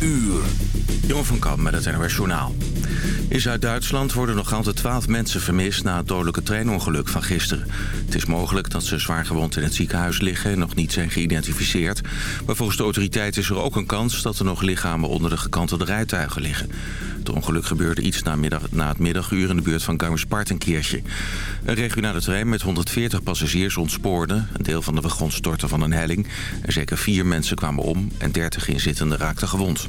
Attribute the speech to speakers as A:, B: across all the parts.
A: uur. Van Kamp met het NOS Journaal. In Zuid-Duitsland worden nog altijd twaalf mensen vermist... na het dodelijke treinongeluk van gisteren. Het is mogelijk dat ze zwaargewond in het ziekenhuis liggen... en nog niet zijn geïdentificeerd. Maar volgens de autoriteiten is er ook een kans... dat er nog lichamen onder de gekantelde rijtuigen liggen. Het ongeluk gebeurde iets na, middag, na het middaguur... in de buurt van Garmisch-Partenkirchen. Een regionale trein met 140 passagiers ontspoorde. Een deel van de wagon stortte van een helling. En zeker vier mensen kwamen om en 30 inzittenden raakten gewond.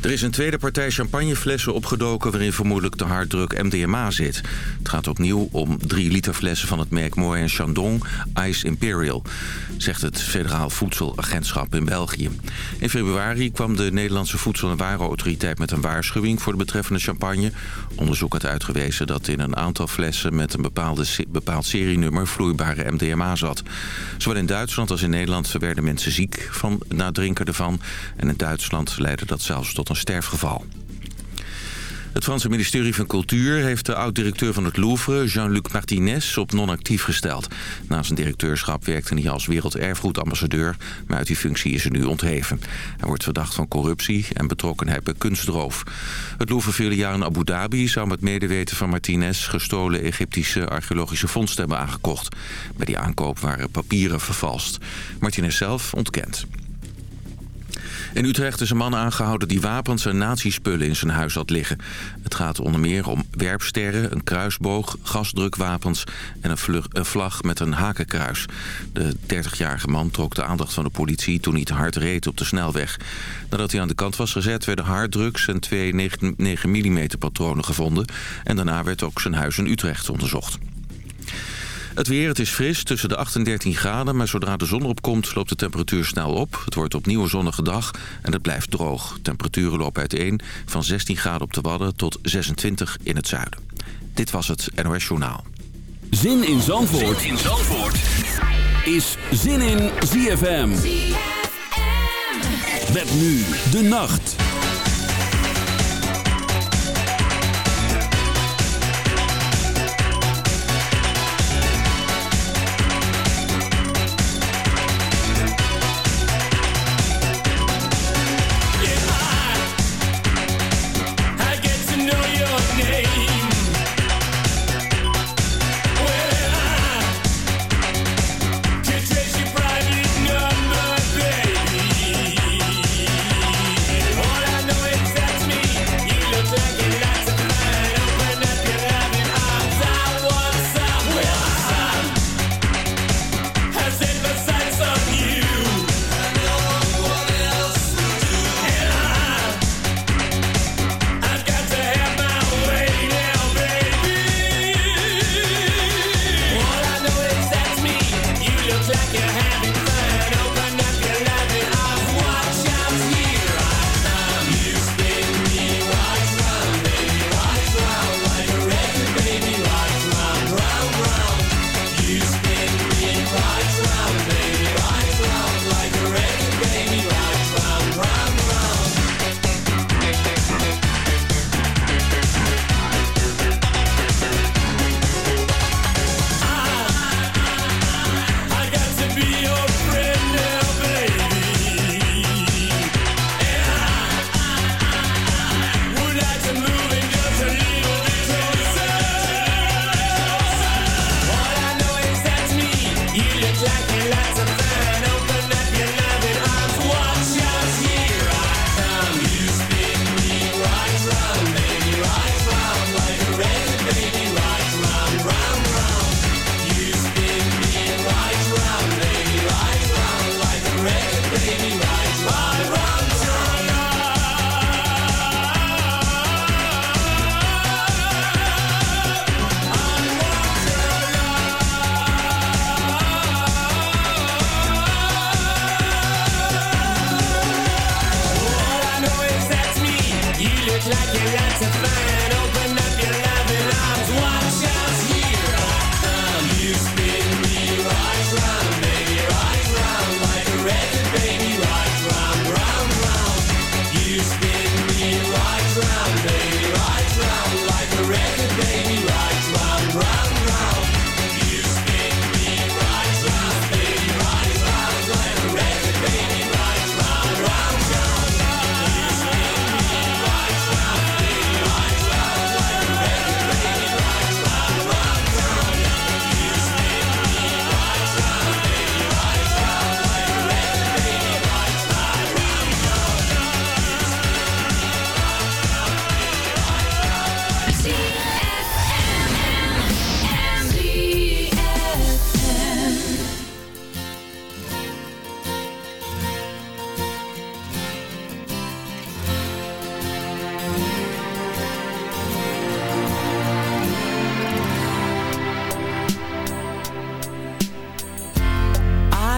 A: Er is een tweede partij champagneflessen opgedoken... waarin vermoedelijk de harddruk MDMA zit. Het gaat opnieuw om drie liter flessen van het merk Moët Chandon Ice Imperial... zegt het Federaal Voedselagentschap in België. In februari kwam de Nederlandse Voedsel- en Warenautoriteit... met een waarschuwing voor de betreffende champagne. Onderzoek had uitgewezen dat in een aantal flessen... met een bepaalde, bepaald serienummer vloeibare MDMA zat. Zowel in Duitsland als in Nederland werden mensen ziek van na drinken ervan. En in Duitsland leidde dat zelfs tot een sterfgeval. Het Franse ministerie van Cultuur heeft de oud-directeur van het Louvre... Jean-Luc Martinez op non-actief gesteld. Na zijn directeurschap werkte hij als werelderfgoedambassadeur... maar uit die functie is hij nu ontheven. Hij wordt verdacht van corruptie en betrokkenheid bij kunstroof. Het Louvre-filiaal in Abu Dhabi zou met medeweten van Martinez... gestolen Egyptische archeologische vondsten hebben aangekocht. Bij die aankoop waren papieren vervalst. Martinez zelf ontkent. In Utrecht is een man aangehouden die wapens en nazispullen in zijn huis had liggen. Het gaat onder meer om werpsterren, een kruisboog, gasdrukwapens en een, een vlag met een hakenkruis. De 30-jarige man trok de aandacht van de politie toen hij te hard reed op de snelweg. Nadat hij aan de kant was gezet werden harddrugs en twee 9 mm patronen gevonden. En daarna werd ook zijn huis in Utrecht onderzocht. Het weer, het is fris, tussen de 8 en 13 graden... maar zodra de zon opkomt loopt de temperatuur snel op. Het wordt opnieuw een zonnige dag en het blijft droog. Temperaturen lopen uiteen van 16 graden op de Wadden tot 26 in het zuiden. Dit was het NOS Journaal.
B: Zin in Zandvoort, zin in Zandvoort. is Zin in ZFM. ZFM. Met nu de nacht.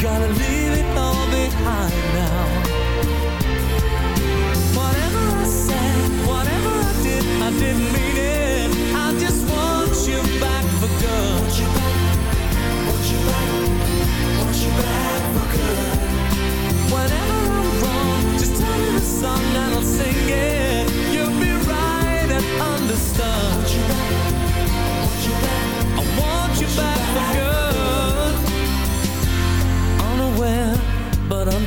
C: gotta leave it all behind now. Whatever I said, whatever I did, I didn't mean it. I just want you back for good. Want you back, want you back, for good. Whenever I'm wrong, just tell me the song and I'll sing it. You'll be right and understood. Want you back, I want you back for good.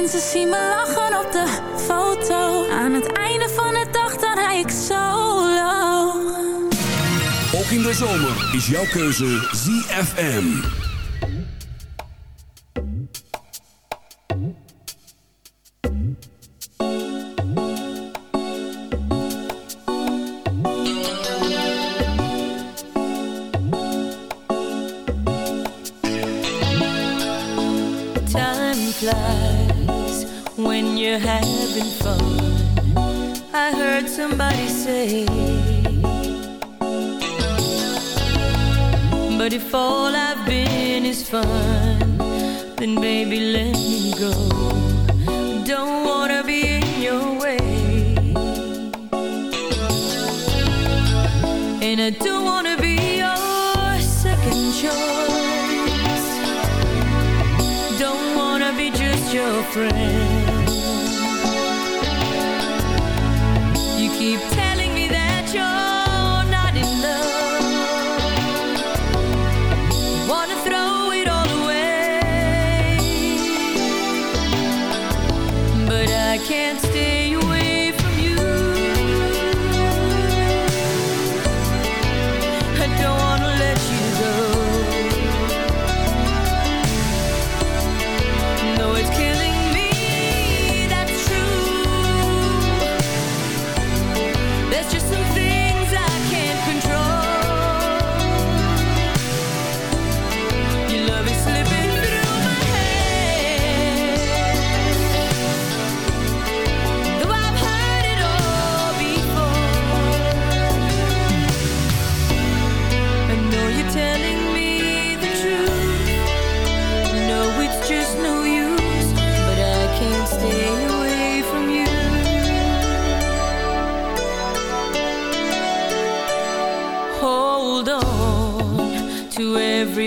D: Mensen zien me lachen op de foto. Aan het einde van de dag dan rij ik solo.
E: Ook in de zomer is jouw keuze ZFM.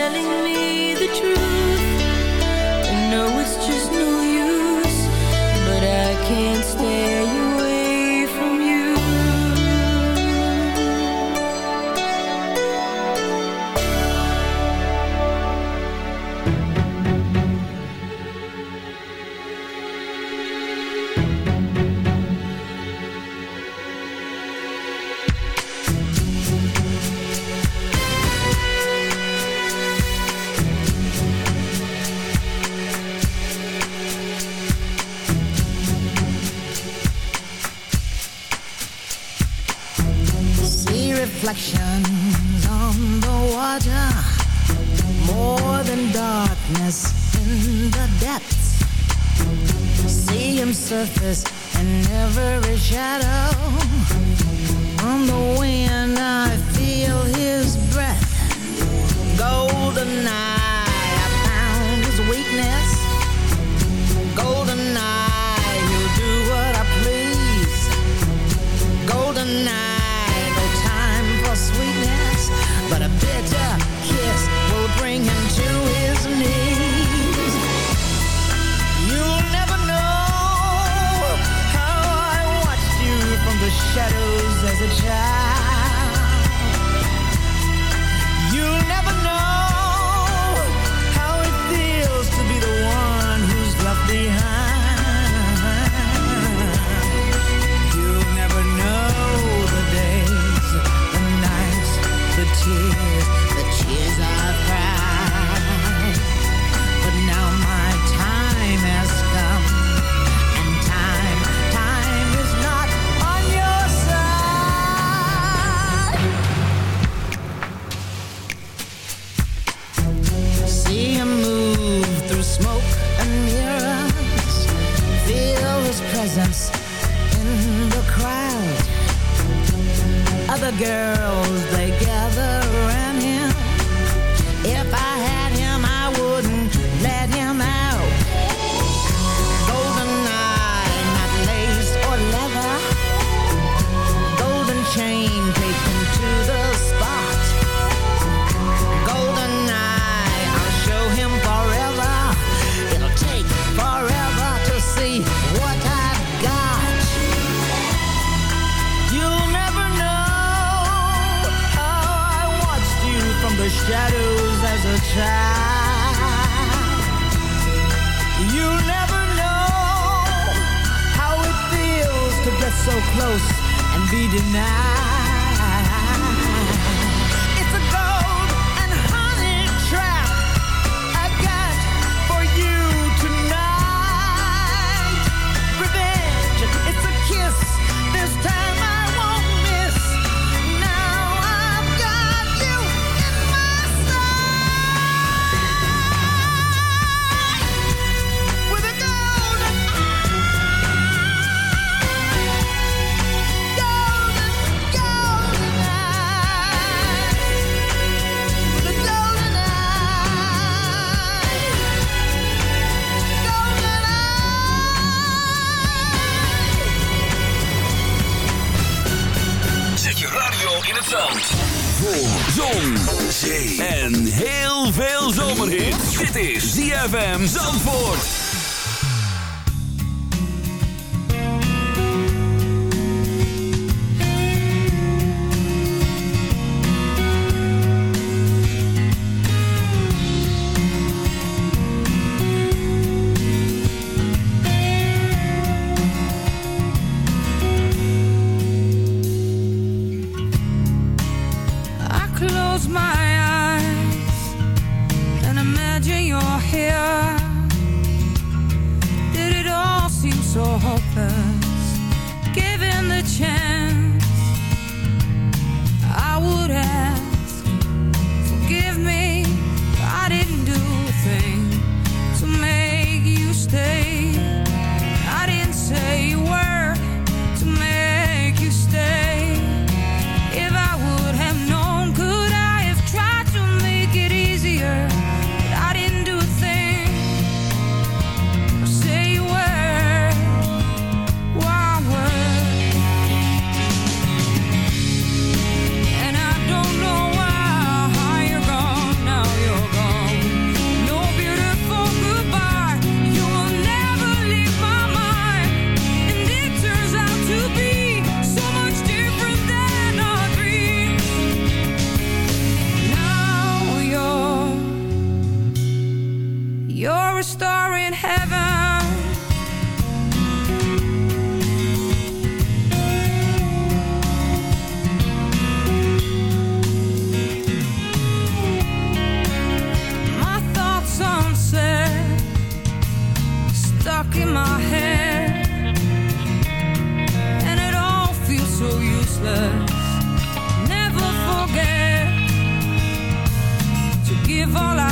B: telling me the truth. I know it's just.
F: veel zomerhit. Dit is ZFM Zandvoort.
G: useless. Never forget to give all I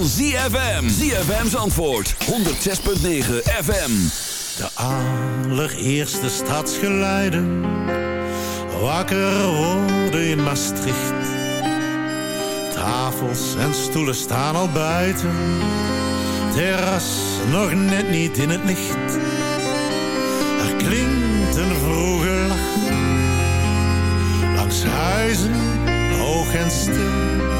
B: van ZFM. ZFM's antwoord, 106.9 FM.
H: De allereerste stadsgeluiden. Wakker worden in Maastricht. Tafels en stoelen staan al buiten. Terras nog net niet in het licht. Er klinkt een vroege lach. Langs huizen, hoog en stil.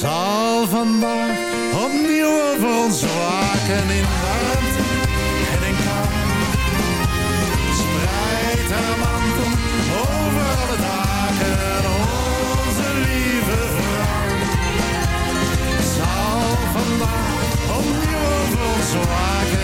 H: Zal vandaag opnieuw over ons waken in warmte en in kou. Spreid haar mantel over alle dagen. Onze lieve vrouw zal vandaag opnieuw over ons waken